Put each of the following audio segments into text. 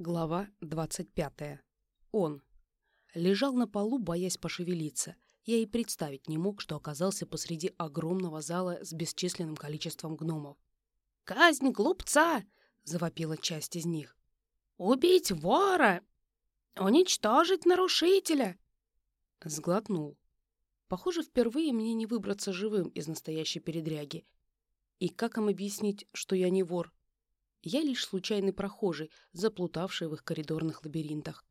Глава 25. Он. Лежал на полу, боясь пошевелиться. Я и представить не мог, что оказался посреди огромного зала с бесчисленным количеством гномов. «Казнь глупца!» — завопила часть из них. «Убить вора! Уничтожить нарушителя!» Сглотнул. Похоже, впервые мне не выбраться живым из настоящей передряги. И как им объяснить, что я не вор? Я лишь случайный прохожий, заплутавший в их коридорных лабиринтах.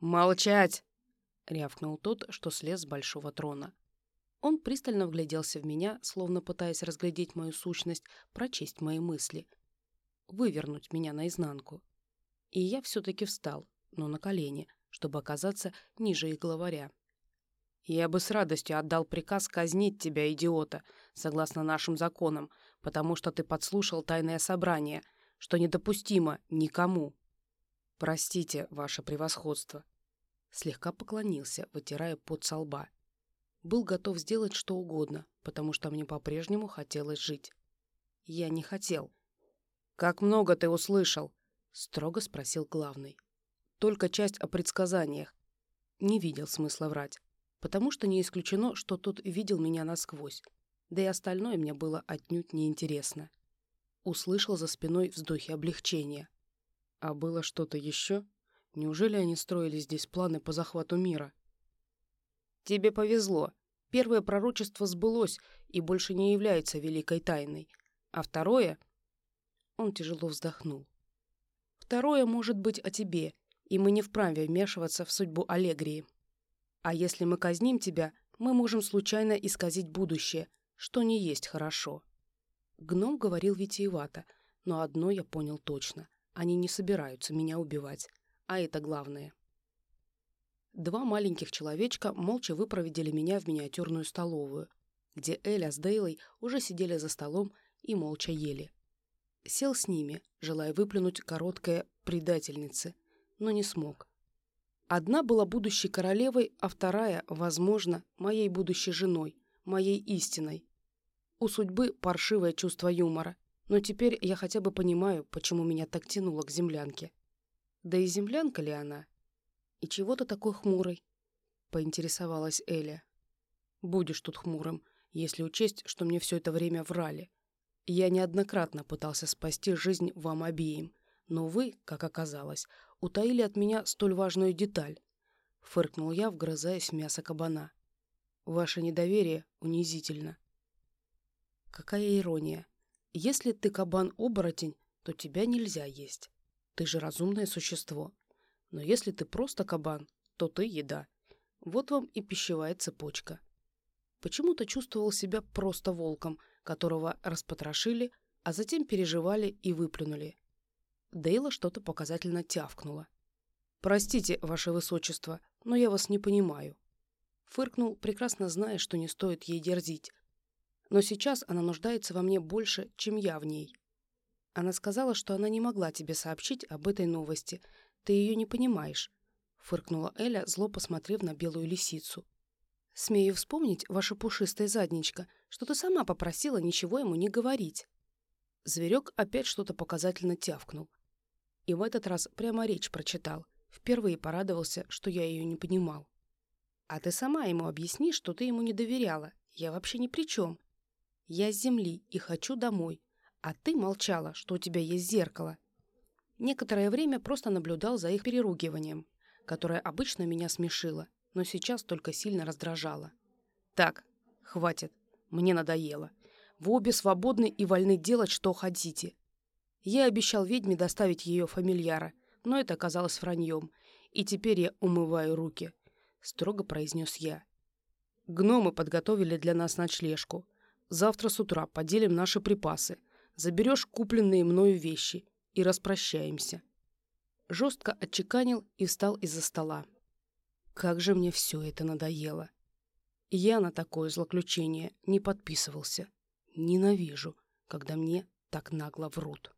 «Молчать!» — рявкнул тот, что слез с большого трона. Он пристально вгляделся в меня, словно пытаясь разглядеть мою сущность, прочесть мои мысли, вывернуть меня наизнанку. И я все-таки встал, но на колени, чтобы оказаться ниже их главаря. «Я бы с радостью отдал приказ казнить тебя, идиота, согласно нашим законам, потому что ты подслушал тайное собрание, что недопустимо никому. Простите, ваше превосходство. Слегка поклонился, вытирая пот со лба. Был готов сделать что угодно, потому что мне по-прежнему хотелось жить. Я не хотел. «Как много ты услышал?» — строго спросил главный. «Только часть о предсказаниях. Не видел смысла врать, потому что не исключено, что тот видел меня насквозь да и остальное мне было отнюдь неинтересно. Услышал за спиной вздохи облегчения. А было что-то еще? Неужели они строили здесь планы по захвату мира? Тебе повезло. Первое пророчество сбылось и больше не является великой тайной. А второе... Он тяжело вздохнул. Второе может быть о тебе, и мы не вправе вмешиваться в судьбу Аллегрии. А если мы казним тебя, мы можем случайно исказить будущее, что не есть хорошо. Гном говорил витиевато, но одно я понял точно. Они не собираются меня убивать, а это главное. Два маленьких человечка молча выпроводили меня в миниатюрную столовую, где Эля с Дейлой уже сидели за столом и молча ели. Сел с ними, желая выплюнуть короткое «предательницы», но не смог. Одна была будущей королевой, а вторая, возможно, моей будущей женой, моей истиной. У судьбы паршивое чувство юмора, но теперь я хотя бы понимаю, почему меня так тянуло к землянке. Да и землянка ли она? И чего ты такой хмурый? Поинтересовалась Эля. Будешь тут хмурым, если учесть, что мне все это время врали. Я неоднократно пытался спасти жизнь вам обеим, но вы, как оказалось, утаили от меня столь важную деталь. Фыркнул я, вгрызаясь в мясо кабана. Ваше недоверие унизительно. Какая ирония. Если ты кабан-оборотень, то тебя нельзя есть. Ты же разумное существо. Но если ты просто кабан, то ты еда. Вот вам и пищевая цепочка. Почему-то чувствовал себя просто волком, которого распотрошили, а затем переживали и выплюнули. Дейла что-то показательно тявкнула. «Простите, ваше высочество, но я вас не понимаю». Фыркнул, прекрасно зная, что не стоит ей дерзить. Но сейчас она нуждается во мне больше, чем я в ней. Она сказала, что она не могла тебе сообщить об этой новости. Ты ее не понимаешь. Фыркнула Эля, зло посмотрев на белую лисицу. Смею вспомнить, ваша пушистая задничка, что ты сама попросила ничего ему не говорить. Зверек опять что-то показательно тявкнул. И в этот раз прямо речь прочитал. Впервые порадовался, что я ее не понимал. А ты сама ему объясни, что ты ему не доверяла. Я вообще ни при чем. Я с земли и хочу домой. А ты молчала, что у тебя есть зеркало. Некоторое время просто наблюдал за их переругиванием, которое обычно меня смешило, но сейчас только сильно раздражало. Так, хватит, мне надоело. Вы обе свободны и вольны делать, что хотите. Я обещал ведьме доставить ее фамильяра, но это оказалось враньем, и теперь я умываю руки строго произнес я. Гномы подготовили для нас ночлежку. Завтра с утра поделим наши припасы. Заберешь купленные мною вещи и распрощаемся. Жестко отчеканил и встал из-за стола. Как же мне все это надоело. Я на такое злоключение не подписывался. Ненавижу, когда мне так нагло врут.